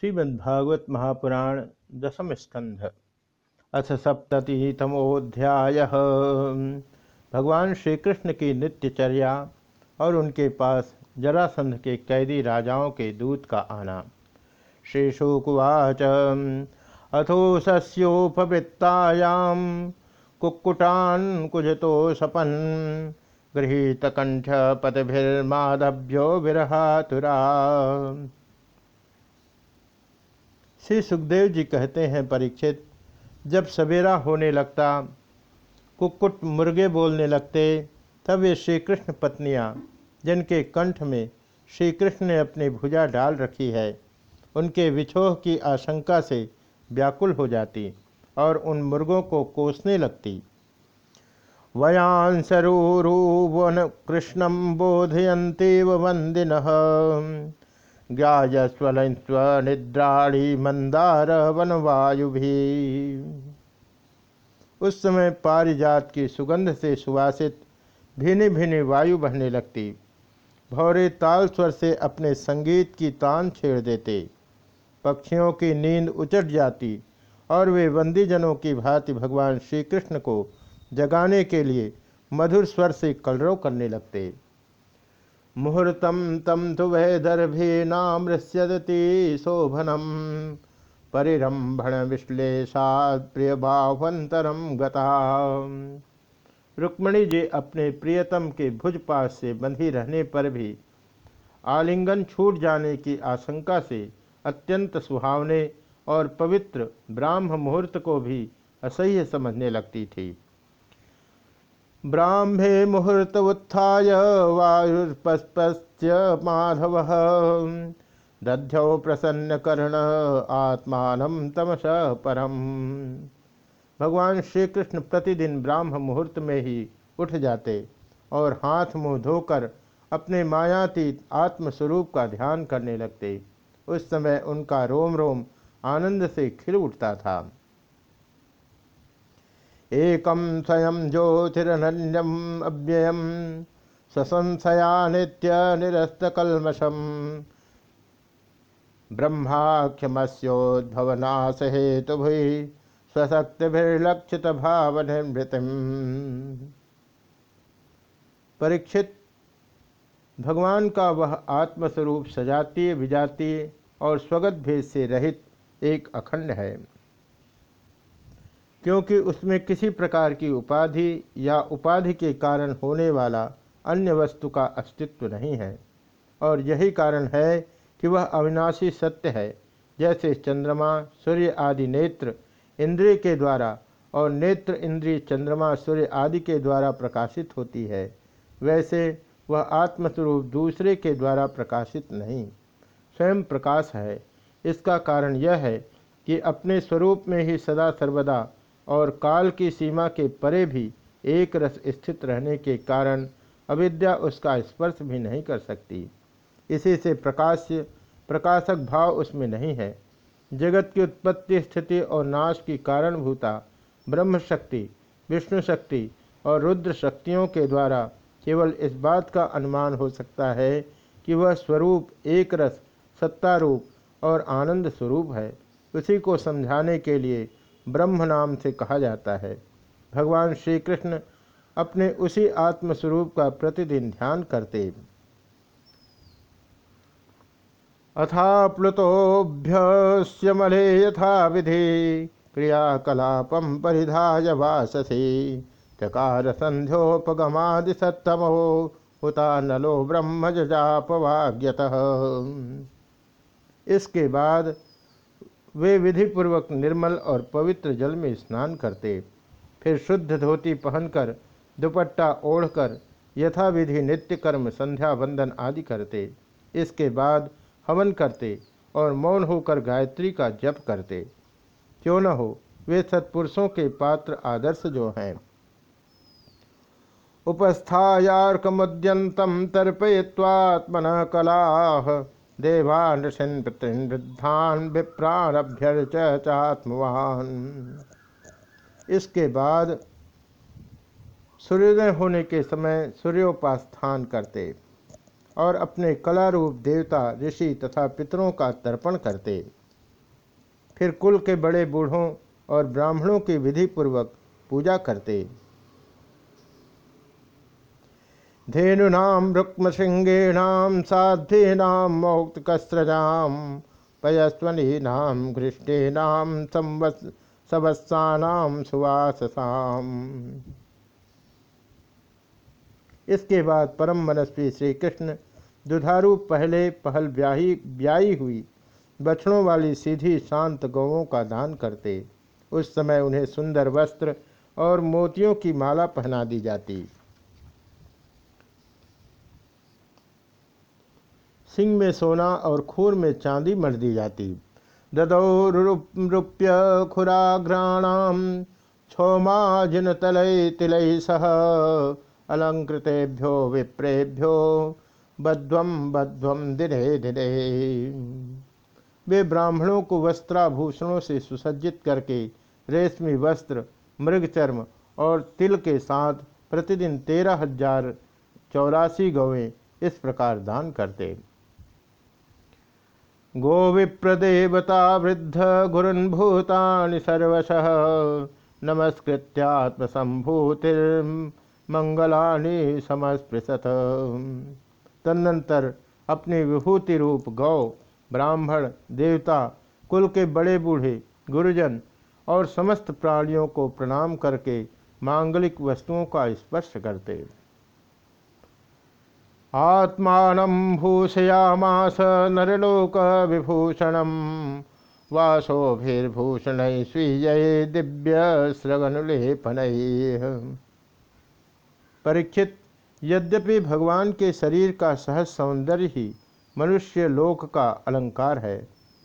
श्रीमद्भागवत महापुराण दशम स्कंध। अथ सप्ततितमोध्याय भगवान श्री कृष्ण की नित्यचर्या और उनके पास जरासंध के कैदी राजाओं के दूत का आना। श्री शुकुवाच, अथो सस्योपवृत्तायाम कुक्कुटान कुजतो सपन गृहीत कंठ पदभिर्माधभ्यो विरहातुरा। श्री सुखदेव जी कहते हैं परीक्षित, जब सवेरा होने लगता, कुक्कुट मुर्गे बोलने लगते, तब ये श्री कृष्ण पत्नियाँ, जिनके कंठ में श्री कृष्ण ने अपनी भुजा डाल रखी है, उनके विछोह की आशंका से व्याकुल हो जाती और उन मुर्गों को कोसने लगती। वयान सरूवन कृष्णम बोधयंती वंदिन निद्राणी मंदार वनवायु भी उस समय पारिजात की सुगंध से सुवासित भिनी भिनी वायु बहने लगती। भौरे ताल स्वर से अपने संगीत की तान छेड़ देते। पक्षियों की नींद उचट जाती और वे बंदीजनों की भांति भगवान श्री कृष्ण को जगाने के लिए मधुर स्वर से कलरव करने लगते। मुहूर्तम तम तो वैदर्भेनामृश्यति शोभनम। परिरंभण विश्लेषाद प्रिय बाह्वंतरम गता। रुक्मणी जी अपने प्रियतम के भुजपास से बंधी रहने पर भी आलिंगन छूट जाने की आशंका से अत्यंत सुहावने और पवित्र ब्राह्म मुहूर्त को भी असह्य समझने लगती थी। ब्राह्मे मुहूर्त उत्थाय वायुर्पस्पस्य माधव। दध्यौ प्रसन्न कर्ण आत्मान तमस परम। भगवान श्री कृष्ण प्रतिदिन ब्राह्म मुहूर्त में ही उठ जाते और हाथ मुँह धोकर अपने मायातीत आत्मस्वरूप का ध्यान करने लगते। उस समय उनका रोम रोम आनंद से खिल उठता था। एकम स्वयं ज्योतिरन्यम अव्ययम ससंशया नित्य निरस्तकलमशम ब्रह्माख्यमस्योद्भवनाश स्वशक्तिभिर्लक्षित भाव निर्मृतिम परीक्षित, भगवान का वह आत्मस्वरूप सजातीय विजातीय और स्वगत भेद से रहित एक अखंड है। क्योंकि उसमें किसी प्रकार की उपाधि या उपाधि के कारण होने वाला अन्य वस्तु का अस्तित्व नहीं है। और यही कारण है कि वह अविनाशी सत्य है, जैसे चंद्रमा, सूर्य आदि नेत्र इंद्रिय के द्वारा और नेत्र इंद्रिय चंद्रमा, सूर्य आदि के द्वारा प्रकाशित होती है, वैसे वह आत्मस्वरूप दूसरे के द्वारा प्रकाशित नहीं। स्वयं प्रकाश है। इसका कारण यह है कि अपने स्वरूप में ही सदा सर्वदा और काल की सीमा के परे भी एक रस स्थित रहने के कारण अविद्या उसका स्पर्श भी नहीं कर सकती। इसी से प्रकाश प्रकाशक भाव उसमें नहीं है। जगत की उत्पत्ति, स्थिति और नाश की कारणभूता ब्रह्म शक्ति विष्णु शक्ति और रुद्र शक्तियों के द्वारा केवल इस बात का अनुमान हो सकता है कि वह स्वरूप एक रस, सत्तारूप और आनंद स्वरूप है। उसी को समझाने के लिए ब्रह्म नाम से कहा जाता है। भगवान श्री कृष्ण अपने उसी आत्मस्वरूप का प्रतिदिन ध्यान करते। अथा प्लुतोभ्यमले यथा विधि क्रियाकलापम परिधाय वाससी, चकार संध्योपगमादि सत्तमो हुता नलो ब्रह्म जजापवाग्यत। इसके बाद वे विधिपूर्वक निर्मल और पवित्र जल में स्नान करते। फिर शुद्ध धोती पहनकर, दुपट्टा ओढ़कर, यथाविधि नित्य कर्म संध्या वंदन आदि करते। इसके बाद हवन करते और मौन होकर गायत्री का जप करते। क्यों न हो, वे सत्पुरुषों के पात्र आदर्श जो हैं। उपस्थायार्कमुद्यंतम तर्पय्वात्मन कला। देवान विप्राण अभ्यर्च चात्मवान इसके बाद सूर्योदय होने के समय सूर्योपास्थान करते और अपने कला रूप देवता, ऋषि तथा पितरों का तर्पण करते। फिर कुल के बड़े बूढ़ों और ब्राह्मणों की विधि पूर्वक पूजा करते। धेनुनाम रुक्मशृंगेणाम साध्येनाम मौक्तकस्रजाम पयस्वनीनाम घृष्टेनाम सवत्सानाम सुवाससाम इसके बाद परम मनस्वी श्री कृष्ण दुधारू पहले पहल ब्याही, ब्याई हुई। बछड़ों वाली सीधी शांत गौों का दान करते। उस समय उन्हें सुंदर वस्त्र और मोतियों की माला पहना दी जाती। सिंह में सोना और खूर में चांदी मर दी जाती। ददौरूप्य खुराघ्राणाम क्षौमाजिन तलय तिलय सह, अलंकृतेभ्यो विप्रेभ्यो बद्वम बद्वम दिने दिने। वे ब्राह्मणों को वस्त्राभूषणों से सुसज्जित करके रेशमी वस्त्र, मृगचर्म और तिल के साथ प्रतिदिन तेरह हज़ार चौरासी गौवें इस प्रकार दान करते। गो विप्रदेवता वृद्ध गुरुन् भूतानि सर्वशः नमस्कृत्यात्मसंभूतिर्मंगलानि समस्पृशत। तदनंतर अपनी विभूति रूप गौ, ब्राह्मण, देवता, कुल के बड़े बूढ़े, गुरुजन और समस्त प्राणियों को प्रणाम करके मांगलिक वस्तुओं का स्पर्श करते। आत्मान भूषयामास नरलोक विभूषण वासोभिर्भूषण स्वीय दिव्य स्रगनुलेपन परीक्षित, यद्यपि भगवान के शरीर का सहज सौंदर्य ही मनुष्य लोक का अलंकार है,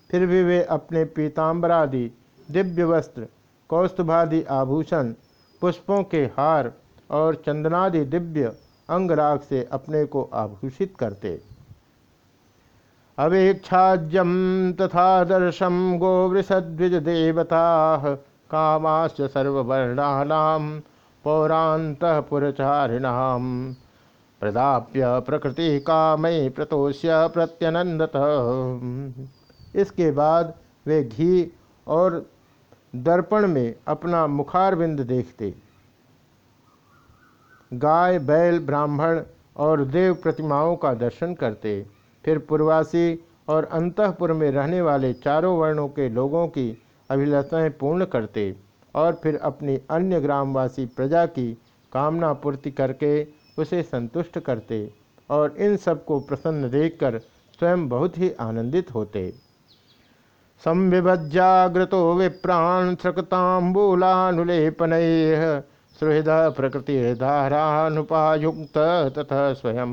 फिर भी वे अपने पीताम्बरादि दिव्य वस्त्र कौस्तुभादि आभूषण, पुष्पों के हार और चंदनादि दिव्य अंगराग से अपने को आभूषित करते। अवेक्षाज्यम तथा दर्शम गोवृषद्विज देवता कामाश्च सर्वर्णानाम पौरांत पुरचारिणाम प्रदाप्य प्रकृति कामय प्रतोष्य प्रत्यनंदत इसके बाद वे घी और दर्पण में अपना मुखारविंद देखते। गाय, बैल, ब्राह्मण और देव प्रतिमाओं का दर्शन करते। फिर पूर्वासी और अंतपुर में रहने वाले चारों वर्णों के लोगों की अभिलाषाएँ पूर्ण करते और फिर अपनी अन्य ग्रामवासी प्रजा की कामना पूर्ति करके उसे संतुष्ट करते और इन सबको प्रसन्न देखकर स्वयं बहुत ही आनंदित होते। संविभज्जाग्रतो विप्राण सृकतांबूलानुलेपन सुहृद प्रकृति धारानुपायुक्त तथा स्वयं।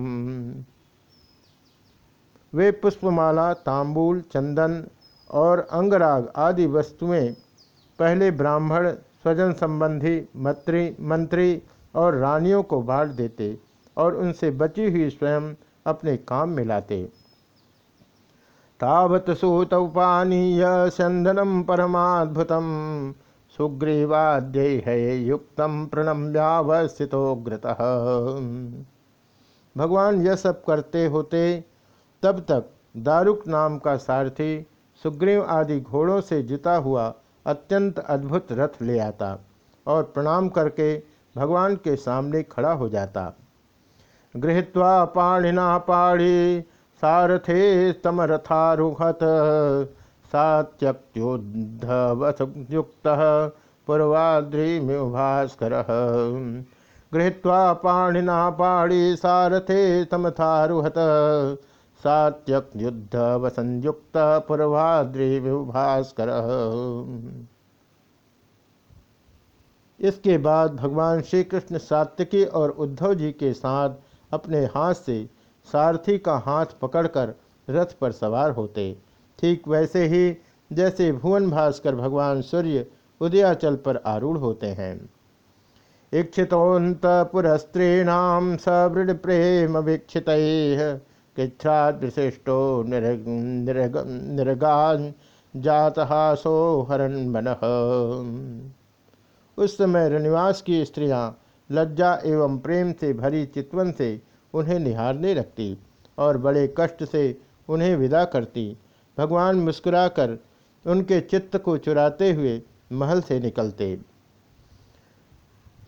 वे पुष्पमाला, तांबूल, चंदन और अंगराग आदि वस्तुएँ पहले ब्राह्मण, स्वजन संबंधी, मंत्री मंत्री और रानियों को बांट देते और उनसे बची हुई स्वयं अपने काम में लाते। तावत सूत उपानीय, चंदनम परमाद्भुतम। सुग्रीवाद्य है युक्त प्रणम्यावस्थितोग्रत भगवान यह सब करते होते, तब तक दारुक नाम का सारथी सुग्रीव आदि घोड़ों से जुता हुआ अत्यंत अद्भुत रथ ले आता और प्रणाम करके भगवान के सामने खड़ा हो जाता। गृहत्वा पाणिना पाणी सारथे समरथारुहत सात्यक्त्युद्धवसयुक्त पूर्वाद्रिमिव भास्कर गृहीत्वा पाणिना पाणी सारथे समथारुहत सात्यक्युद्धवसंयुक्त पूर्वाद्रिमिव भास्कर इसके बाद भगवान श्री कृष्ण सात्यकी और उद्धव जी के साथ अपने हाथ से सारथी का हाथ पकड़कर रथ पर सवार होते। ठीक वैसे ही जैसे भुवन भास्कर भगवान सूर्य उदयाचल पर आरूढ़ होते हैं। इक्षितोन्त पुरस्त्रीणाम सवृण प्रेम वीक्षित कृच्छ्राद विशिष्टो निर्गान जातहासो हरण मन। उस समय रनिवास की स्त्रियाँ लज्जा एवं प्रेम से भरी चितवन से उन्हें निहारने लगती और बड़े कष्ट से उन्हें विदा करती भगवान मुस्कुराकर उनके चित्त को चुराते हुए महल से निकलते।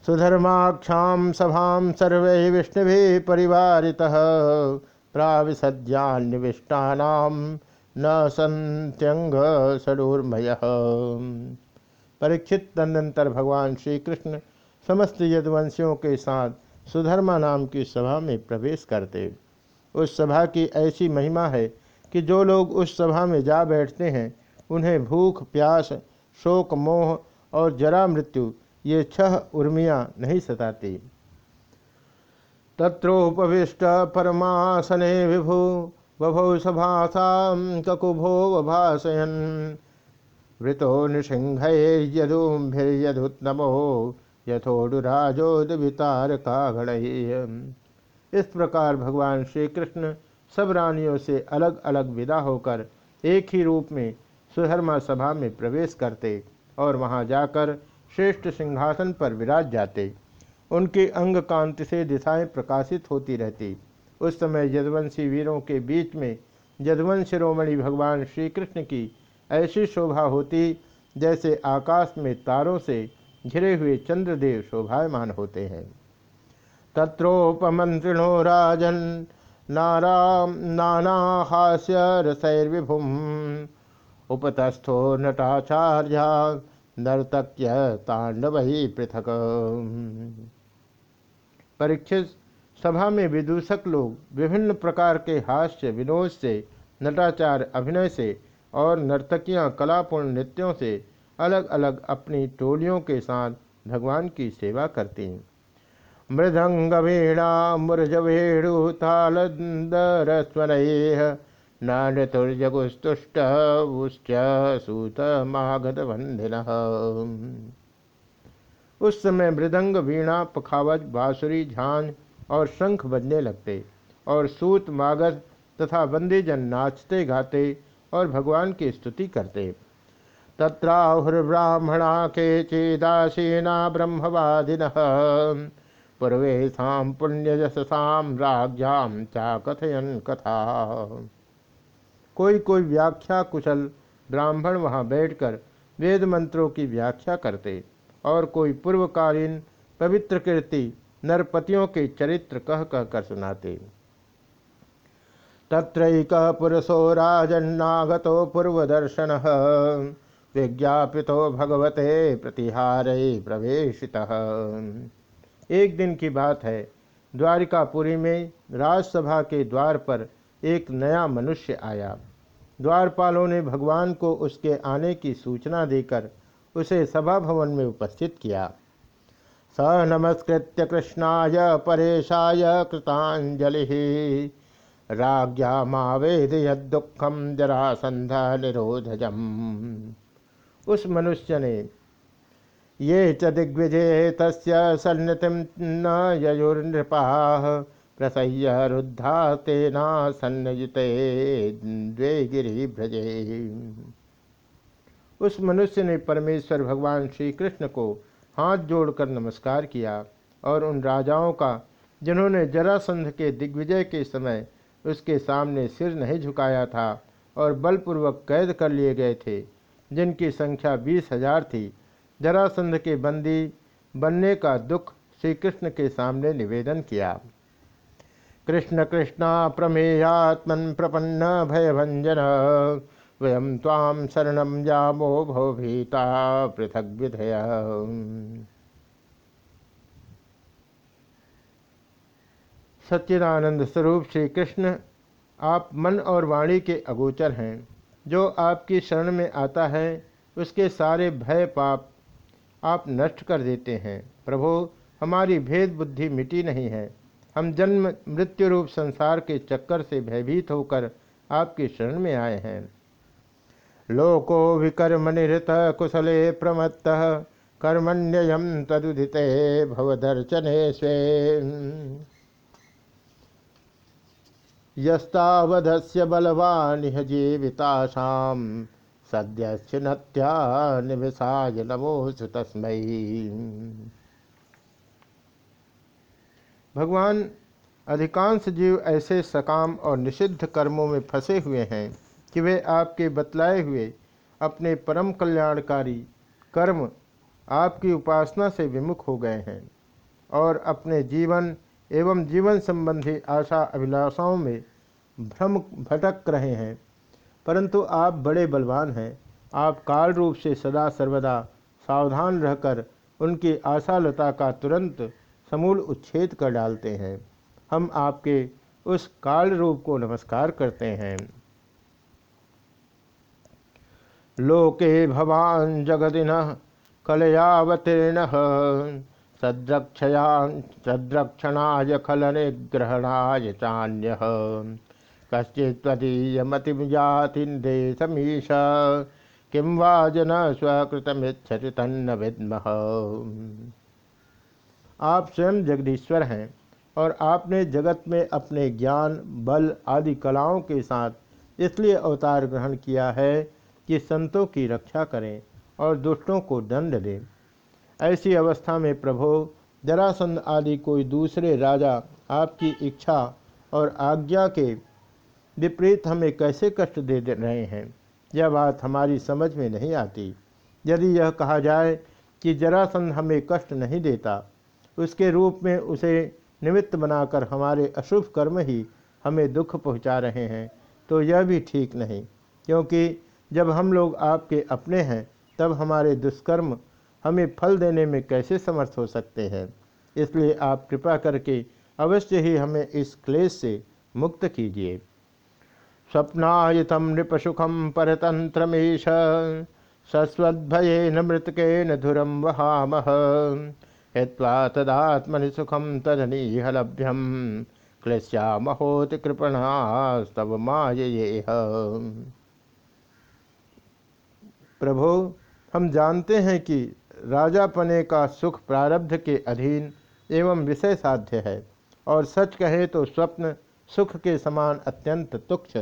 सुधर्माक्षा सभा सर्वे विष्णु परिवारिता प्राविशद्यान्विष्टा न संत्यंग षडूर्मय परीक्षित तदनंतर भगवान श्री कृष्ण समस्त यदुवंशियों के साथ सुधर्मा नाम की सभा में प्रवेश करते। उस सभा की ऐसी महिमा है कि जो लोग उस सभा में जा बैठते हैं, उन्हें भूख, प्यास, शोक, मोह और जरा मृत्यु, ये छह उर्मियाँ नहीं सताती। तत्रोपविष्ट परमासने विभु बभौ सभासा ककुभो वभाषयन वृतो नृसिंहैर्यदुम्भिर्यदुत्तमो यथोडुराजोदितार का इस प्रकार भगवान श्री कृष्ण सब रानियों से अलग अलग विदा होकर एक ही रूप में सुधर्मा सभा में प्रवेश करते और वहाँ जाकर श्रेष्ठ सिंहासन पर विराज जाते। उनके अंग कांति से दिशाएँ प्रकाशित होती रहती। उस समय यदवंशी वीरों के बीच में यदवंश शिरोमणि भगवान श्री कृष्ण की ऐसी शोभा होती जैसे आकाश में तारों से घिरे हुए चंद्रदेव शोभायमान होते हैं। तत्रोपमंत्रिणो राजन नाना हास्य रसैर्विभुम। उपतस्थो नटाचार्य नर्तक्य तांडव ही पृथक। परीक्षित सभा में विदूषक लोग विभिन्न प्रकार के हास्य, विनोद से, नटाचार, अभिनय से और नर्तकियाँ कलापूर्ण नृत्यों से अलग अलग अपनी टोलियों के साथ भगवान की सेवा करती हैं। मृदंग वीणा मुरज वेणु तालंदर सूत मागध वंदिन उस समय मृदंग वीणा पखावज, बांसुरी झांझ और शंख बजने लगते और सूत, मागध तथा बंदीजन नाचते, गाते और भगवान की स्तुति करते। तत्राहुर्ब्राह्मणा के चेदासीना ब्रह्मवादिन। पूर्वेशा पुण्यजसाम राज्याम चा कथयन कथा। कोई कोई व्याख्या कुशल ब्राह्मण वहाँ बैठकर वेद मंत्रों की व्याख्या करते और कोई पूर्वकालीन पवित्र कीर्ति नरपतियों के चरित्र कह कह कर सुनाते। तत्रैक पुरुषो राजन्नागतो पूर्वदर्शन, विज्ञापितो भगवते प्रतिहारे प्रवेशित। एक दिन की बात है। द्वारिकापुरी में राजसभा के द्वार पर एक नया मनुष्य आया। द्वारपालों ने भगवान को उसके आने की सूचना देकर उसे सभा भवन में उपस्थित किया। स नमस्कृत्य कृष्णाय परेशाय कृतांजलि। राज्ञावेद दुखम जरासंध निरोधजम। उस मनुष्य ने ये च दिग्विजय तस्य सन्नतिम न प्रसह्य रुद्धा तेना सन्नयुते द्वे गिरी भ्रजे उस मनुष्य ने परमेश्वर भगवान श्री कृष्ण को हाथ जोड़कर नमस्कार किया और उन राजाओं का, जिन्होंने जरासंध के दिग्विजय के समय उसके सामने सिर नहीं झुकाया था और बलपूर्वक कैद कर लिए गए थे, जिनकी संख्या बीस हज़ार थी जरासंध के बंदी बनने का दुख श्री कृष्ण के सामने निवेदन किया। कृष्ण कृष्णा प्रमेयात्मन प्रपन्न भयभंजन वयम ताम शरण जामो भवभीता पृथक विधय। सच्चिदानंद स्वरूप श्री कृष्ण आप मन और वाणी के अगोचर हैं। जो आपकी शरण में आता है, उसके सारे भय पाप आप नष्ट कर देते हैं। प्रभो, हमारी भेद बुद्धि मिटी नहीं है। हम जन्म मृत्यु रूप संसार के चक्कर से भयभीत होकर आपकी शरण में आए हैं। लोको विकर्म निरत कुशले प्रमत्त कर्मण्यम तदुदित भवदर्चने स्वे यस्तावधस्य बलवानिह जीविताशाम सद्यश्चिनत्या निविषाय नमोसु तस्मै। भगवान, अधिकांश जीव ऐसे सकाम और निषिद्ध कर्मों में फंसे हुए हैं कि वे आपके बतलाए हुए, अपने परम कल्याणकारी कर्म आपकी उपासना से विमुख हो गए हैं और अपने जीवन एवं जीवन संबंधी आशा अभिलाषाओं में भ्रम भटक रहे हैं। परंतु आप बड़े बलवान हैं। आप काल रूप से सदा सर्वदा सावधान रहकर उनकी आशालता का तुरंत समूल उच्छेद कर डालते हैं। हम आपके उस काल रूप को नमस्कार करते हैं। लोके भवान जगदिन कलयावतीर्ण सद्रक्षया सद्रक्षणाय खल निग्रहणाय चान्य। कश्चित्वदीयमतिजातिदेशमीश किं वा जन स्वकृतमिच्छति तन्न विद्मः। आप स्वयं जगदीश्वर हैं और आपने जगत में अपने ज्ञान, बल आदि कलाओं के साथ इसलिए अवतार ग्रहण किया है कि संतों की रक्षा करें और दुष्टों को दंड दें। ऐसी अवस्था में प्रभो, जरासंध आदि कोई दूसरे राजा आपकी इच्छा और आज्ञा के विपरीत हमें कैसे कष्ट दे रहे हैं। यह बात हमारी समझ में नहीं आती। यदि यह कहा जाए कि जरासंध हमें कष्ट नहीं देता, उसके रूप में उसे निमित्त बनाकर हमारे अशुभ कर्म ही हमें दुख पहुँचा रहे हैं तो यह भी ठीक नहीं। क्योंकि जब हम लोग आपके अपने हैं, तब हमारे दुष्कर्म हमें फल देने में कैसे समर्थ हो सकते हैं? इसलिए आप कृपा करके अवश्य ही हमें इस क्लेश से मुक्त कीजिए। स्वप्नायतम नृपसुखम परतंत्रमेश सस्वद्भयेन मृतकेन धुरम वहामह हित्वा तदात्मनि सुखम तदनीह लभ्यम क्लेश्यामहोति कृपणास्तव मायेह प्रभु, हम जानते हैं कि राजापने का सुख प्रारब्ध के अधीन एवं विषय साध्य है, और सच कहे तो स्वप्न सुख के समान अत्यंत तुक्ष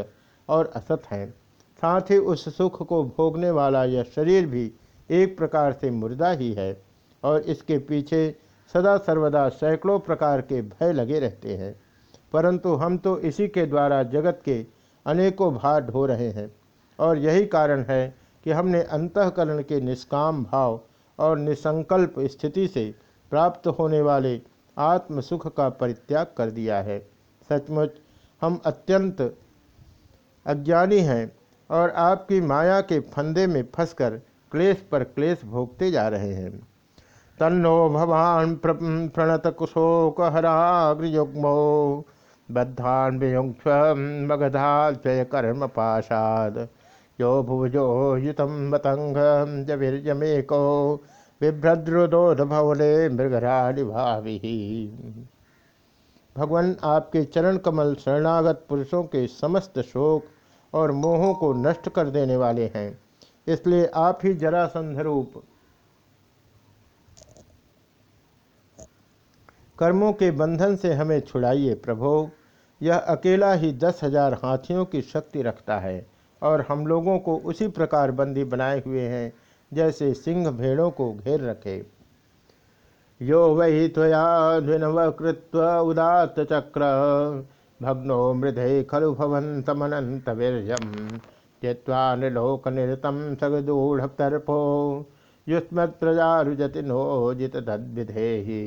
और असत हैं। साथ ही उस सुख को भोगने वाला यह शरीर भी एक प्रकार से मुर्दा ही है और इसके पीछे सदा सर्वदा सैकड़ों प्रकार के भय लगे रहते हैं। परंतु हम तो इसी के द्वारा जगत के अनेकों भार ढो रहे हैं और यही कारण है कि हमने अंतकरण के निष्काम भाव और निसंकल्प स्थिति से प्राप्त होने वाले आत्म सुख का परित्याग कर दिया है। सचमुच हम अत्यंत अज्ञानी हैं और आपकी माया के फंदे में फंसकर क्लेश पर क्लेश भोगते जा रहे हैं। तन्नो भवान प्रणत कुशोकहराग्रयुग्मो बद्धान वियुक्ष मगधाचय कर्म पाशाद यो भुजो युतम मतंग जवीर्यमेको बिभ्रद्रुदोध भवने मृगराडि भावी। भगवान आपके चरण कमल शरणागत पुरुषों के समस्त शोक और मोहों को नष्ट कर देने वाले हैं। इसलिए आप ही जरासंध रूप कर्मों के बंधन से हमें छुड़ाइए प्रभो। यह अकेला ही दस हज़ार हाथियों की शक्ति रखता है और हम लोगों को उसी प्रकार बंदी बनाए हुए हैं, जैसे सिंह भेड़ों को घेर रखे। यो वही त्वयाधुनवकृत्व उदात चक्र। भग्नो मृधे खलु भवंतमनंत वीर्यम त्यक्वा निलोक निरतम सगदूढ़ तर्पो युष्मत प्रजारुजति नोजित तद्विधेही।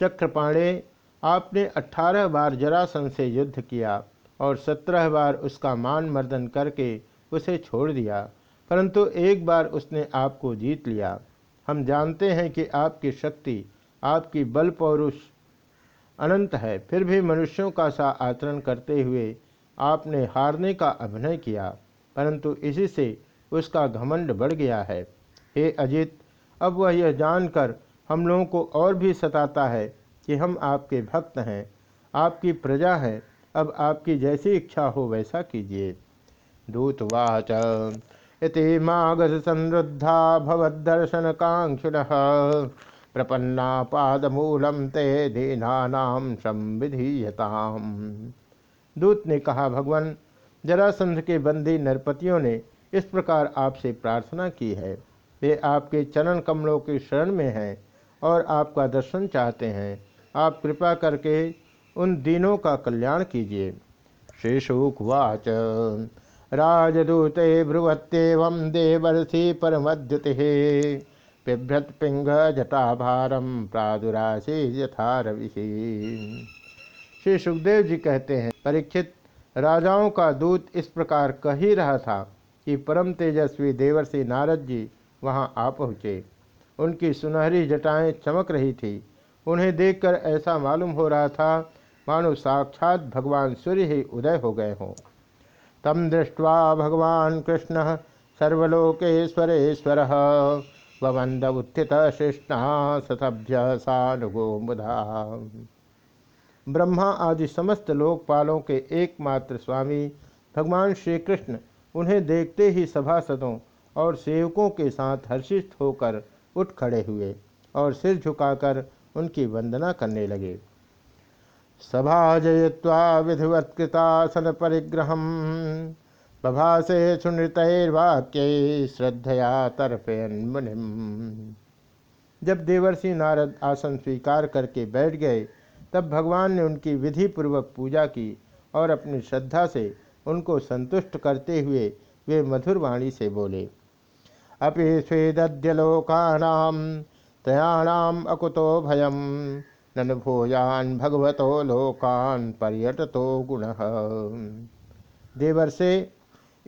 चक्रपाणे, आपने अठारह बार जरासन से युद्ध किया और सत्रह बार उसका मान मर्दन करके उसे छोड़ दिया, परंतु एक बार उसने आपको जीत लिया। हम जानते हैं कि आपकी शक्ति, आपकी बल पौरुष अनंत है। फिर भी मनुष्यों का सा आचरण करते हुए आपने हारने का अभिनय किया, परंतु इसी से उसका घमंड बढ़ गया है। हे अजित, अब वह यह जानकर हम लोगों को और भी सताता है कि हम आपके भक्त हैं। आपकी प्रजा है। अब आपकी जैसी इच्छा हो वैसा कीजिए। दूतवाच, इति मागध संरुद्धा भवदर्शन कांक्षिण प्रपन्ना पादमूलम ते दीनानाम संविधीयताम। दूत ने कहा, भगवान, जरासंध के बंदी नरपतियों ने इस प्रकार आपसे प्रार्थना की है। वे आपके चरण कमलों की शरण में हैं और आपका दर्शन चाहते हैं। आप कृपा करके उन दिनों का कल्याण कीजिए। श्री शुकवाच राजदूते ब्रुवत्येवं देवर्षि परमद्युति। बिभ्रत पिंग जटाभारम प्रादुराशि यथा रवि श्री सुखदेव जी कहते हैं, परीक्षित, राजाओं का दूत इस प्रकार कह ही रहा था कि परम तेजस्वी देवर्षि नारद जी वहाँ आ पहुँचे। उनकी सुनहरी जटाएँ चमक रही थी। उन्हें देखकर ऐसा मालूम हो रहा था, मानो साक्षात भगवान सूर्य ही उदय हो गए हों। तम दृष्ट्वा भगवान कृष्ण, सर्वलोकेश्वरेश्वर। वंद उत्थित शिष्णा सतभ्य सानुगो मुधा ब्रह्मा आदि समस्त लोकपालों के एकमात्र स्वामी, भगवान श्री कृष्ण उन्हें देखते ही सभासदों और सेवकों के साथ हर्षित होकर उठ खड़े हुए और सिर झुकाकर उनकी वंदना करने लगे। सभा जय्वा विधिवत्ता विधिवत्कृतासन परिग्रह बभासे सुनृतवाक्य श्रद्धया तर्पयन मुनिम। जब देवर्षि नारद आसन स्वीकार करके बैठ गए, तब भगवान ने उनकी विधि पूर्वक पूजा की और अपनी श्रद्धा से उनको संतुष्ट करते हुए वे मधुर वाणी से बोले, अपि स्वेदद्यलोकानाम तयाणाम अकुतो भयम, नन भोजान भगवतो लोकान पर्यटतो गुण। देवर से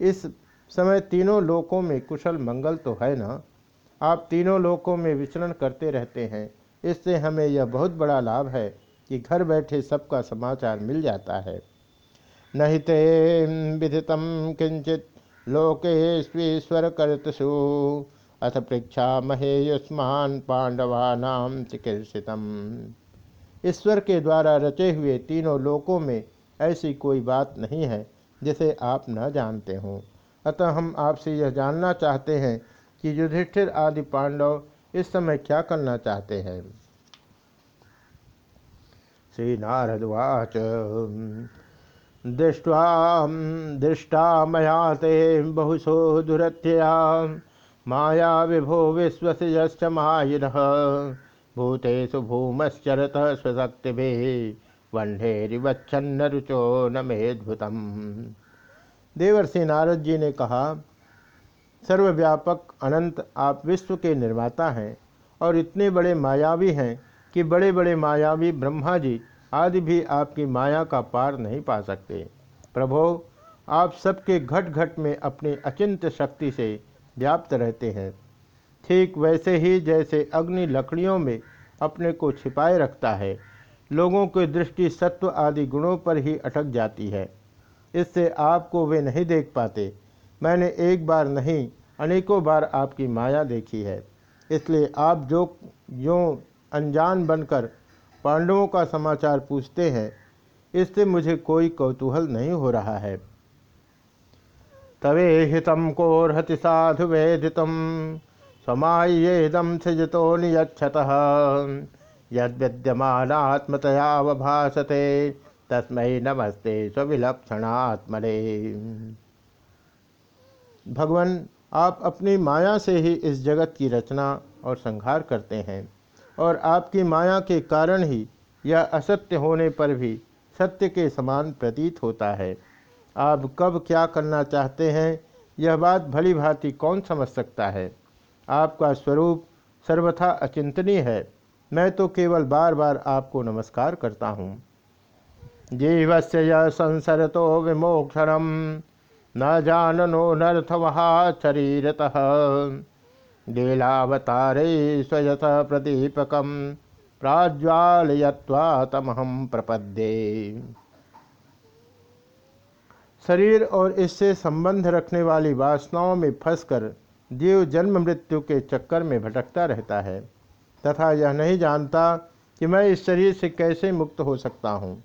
इस समय तीनों लोकों में कुशल मंगल तो है ना? आप तीनों लोकों में विचरण करते रहते हैं। इससे हमें यह बहुत बड़ा लाभ है कि घर बैठे सबका समाचार मिल जाता है। नहीं ते विधित किंचित लोकेश्वर करतसु। अथ पृक्षा महेयुष्मान पांडवानाम चिकित्सितम। ईश्वर के द्वारा रचे हुए तीनों लोकों में ऐसी कोई बात नहीं है। जिसे आप न जानते हों। अतः हम आपसे यह जानना चाहते हैं कि युधिष्ठिर आदि पांडव इस समय क्या करना चाहते हैं। श्री नारदवाच दृष्टा दृष्टा मया ते बहुशो दुरत्यया माया विभो विश्वस मायिन। भूतेषु भूमश्चरत स्वशक्ति वंढेरिवच्छन्न रुचो न मेद्भुतम देवर्षि नारद जी ने कहा, सर्वव्यापक अनंत आप विश्व के निर्माता हैं और इतने बड़े मायावी हैं कि बड़े बड़े मायावी ब्रह्मा जी आदि भी आपकी माया का पार नहीं पा सकते। प्रभो, आप सबके घट घट में अपनी अचिंत शक्ति से व्याप्त रहते हैं। ठीक वैसे ही जैसे अग्नि लकड़ियों में अपने को छिपाए रखता है लोगों की दृष्टि सत्व आदि गुणों पर ही अटक जाती है। इससे आपको वे नहीं देख पाते। मैंने एक बार नहीं, अनेकों बार आपकी माया देखी है। इसलिए आप जो जो अनजान बनकर पांडवों का समाचार पूछते हैं, इससे मुझे कोई कौतूहल नहीं हो रहा है। तवे हितम को साधु वेदितम समाइदम सृजतो नियक्षत यद्यमात्मतया वभासते तस्मय नमस्ते स्वविलक्षणात्मने। भगवान, आप अपनी माया से ही इस जगत की रचना और संहार करते हैं, और आपकी माया के कारण ही यह असत्य होने पर भी सत्य के समान प्रतीत होता है। आप कब क्या करना चाहते हैं, यह बात भली भांति कौन समझ सकता है? आपका स्वरूप सर्वथा अचिंतनीय है। मैं तो केवल बार बार आपको नमस्कार करता हूँ। जीवस्य यह संसर तो विमोक्षण न जाननो नर्थ वहा शरीरतः लीलावतारे स्वयत प्रदीपक प्राज्वालयत्वा तमहम प्रपद्ये। शरीर और इससे संबंध रखने वाली वासनाओं में फंसकर जीव जन्म मृत्यु के चक्कर में भटकता रहता है। तथा यह नहीं जानता कि मैं इस शरीर से कैसे मुक्त हो सकता हूँ।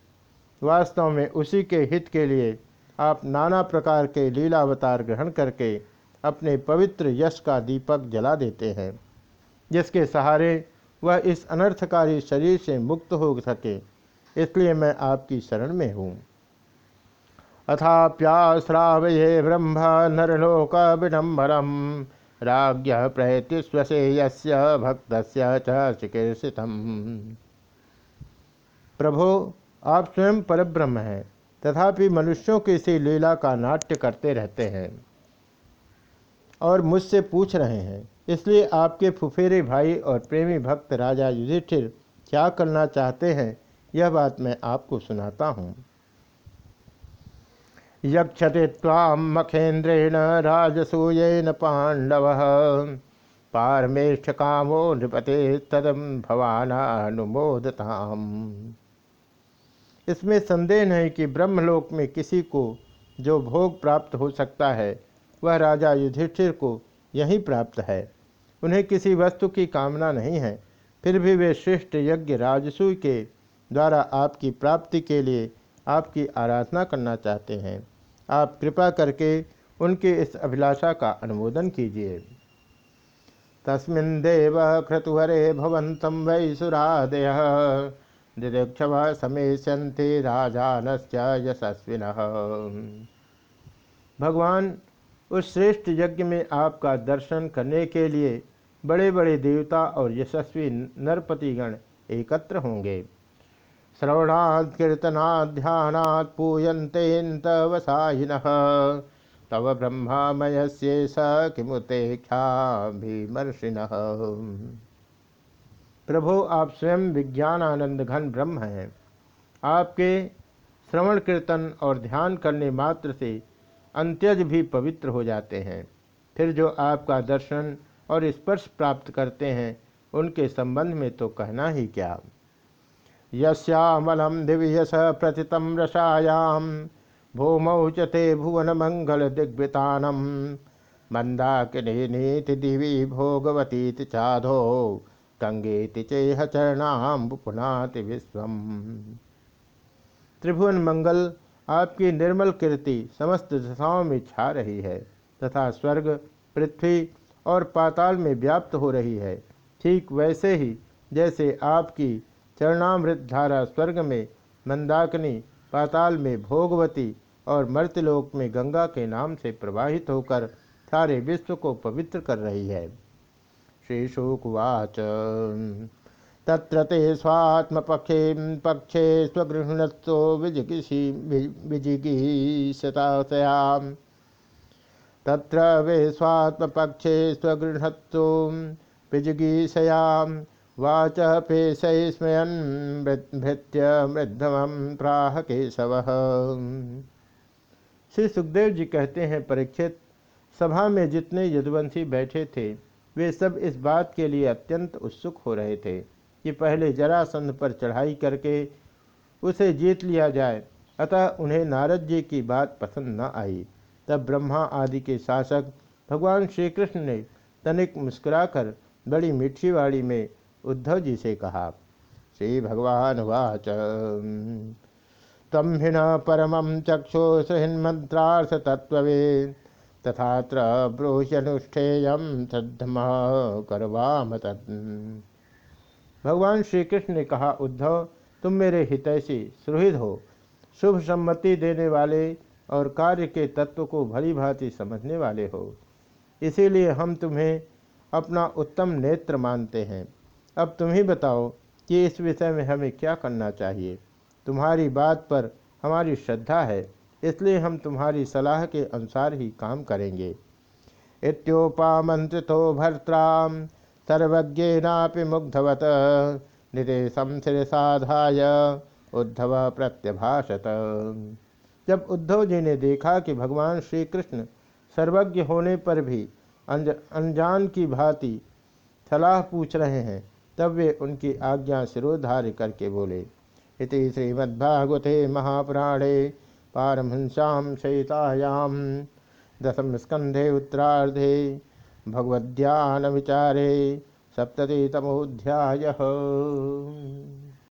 वास्तव में उसी के हित के लिए आप नाना प्रकार के लीलावतार ग्रहण करके अपने पवित्र यश का दीपक जला देते हैं, जिसके सहारे वह इस अनर्थकारी शरीर से मुक्त हो सके, इसलिए मैं आपकी शरण में हूँ। अथाप्याश्रावये ब्रह्म नरलोक विडम्बरम राज्य प्रहतिस्वसे यस्य भक्त चिकित्सित प्रभो, आप स्वयं परब्रह्म हैं, तथापि मनुष्यों की सी लीला का नाट्य करते रहते हैं और मुझसे पूछ रहे हैं, इसलिए आपके फुफेरे भाई और प्रेमी भक्त राजा युधिष्ठिर क्या करना चाहते हैं, यह बात मैं आपको सुनाता हूँ। यक्षते ताम मखेन्द्रेण राजसूयन पांडव पारमेष्ठ कामो नृपते तदम भवानुमोदताम इसमें संदेह नहीं कि ब्रह्मलोक में किसी को जो भोग प्राप्त हो सकता है, वह राजा युधिष्ठिर को यही प्राप्त है। उन्हें किसी वस्तु की कामना नहीं है, फिर भी वे श्रेष्ठ यज्ञ राजसूय के द्वारा आपकी प्राप्ति के लिए आपकी आराधना करना चाहते हैं। आप कृपा करके उनके इस अभिलाषा का अनुमोदन कीजिए। तस्मिन् देव क्रतुहरे भवन्तं वै सुरादय। दिदक्षव समेष्यन्ति यशस्विनः। भगवान, उस श्रेष्ठ यज्ञ में आपका दर्शन करने के लिए बड़े बड़े देवता और यशस्वी नरपतिगण एकत्र होंगे। श्रवणात् कीर्तनात् ध्यानात् पूयन्तेऽन्तवसायिनः तव ब्रह्मामय से किमुतेख्याभिमर्षिण प्रभो, आप स्वयं विज्ञान आनंद घन ब्रह्म हैं। आपके श्रवण कीर्तन और ध्यान करने मात्र से अंत्यज भी पवित्र हो जाते हैं। फिर जो आपका दर्शन और स्पर्श प्राप्त करते हैं, उनके संबंध में तो कहना ही क्या। यश्यामलम दिव्यस प्रतितम रसायाम। भूमौ च ते भुवन मंगल दिग्वितानम। मंदाकिनी दिवी भोगवती चाधो। गंगेति चेह चरणाम पुनाति विश्वम। त्रिभुवन मंगल आपकी निर्मल कीर्ति समस्त दशाओं में छा रही है तथा स्वर्ग, पृथ्वी और पाताल में व्याप्त हो रही है। ठीक वैसे ही जैसे आपकी चरणामृत धारा स्वर्ग में मंदाकिनी पाताल में भोगवती और मर्तलोक में गंगा के नाम से प्रवाहित होकर सारे विश्व को पवित्र कर रही है। श्री शुकवाच। तत्र ते स्वात्मपक्षे, पक्षे स्वगृहणस्थो विजिगिषि विजिगीषतायाम तत्र वे स्वात्मपक्षे स्वगृहस्थो विजिगीषयाम। वाच पेशयस्मयन भृत्य मृद्धम प्राह केशव। श्री सुखदेव जी कहते हैं, परीक्षित, सभा में जितने यदुवंशी बैठे थे, वे सब इस बात के लिए अत्यंत उत्सुक हो रहे थे कि पहले जरासंध पर चढ़ाई करके उसे जीत लिया जाए। अतः उन्हें नारद जी की बात पसंद न आई। तब ब्रह्मा आदि के शासक भगवान श्री कृष्ण ने तनिक मुस्कुराकर बड़ी मीठी वाड़ी में उद्धव जी से कहा, श्री भगवान वाच। तम हिण परम चक्षुषिन्मंत्रार्थ तत्व तथात्र ब्रूह्यनुष्ठेय श्रद्धम करवाम भगवान श्री कृष्ण ने कहा, उद्धव, तुम मेरे हितैषी सुहृद हो। शुभ सम्मति देने वाले और कार्य के तत्व को भली भांति समझने वाले हो। इसीलिए हम तुम्हें अपना उत्तम नेत्र मानते हैं। अब तुम ही बताओ कि इस विषय में हमें क्या करना चाहिए? तुम्हारी बात पर हमारी श्रद्धा है, इसलिए हम तुम्हारी सलाह के अनुसार ही काम करेंगे। इत्योपामंत्रितो भर्त्राम सर्वज्ञनापि मुग्धवत निदेशम साधाय उद्धव प्रत्यभाषत। जब उद्धव जी ने देखा कि भगवान श्री कृष्ण सर्वज्ञ होने पर भी अनजान की भांति सलाह पूछ रहे हैं तब वे उनकी आज्ञा सिरोधार्य करके बोले, इति श्रीमद्भागवते महापुराणे पारमहंस्याम सहितायाम दशम स्कंधे उत्तराधे भगवद्यान विचारे सप्ततितमोध्याय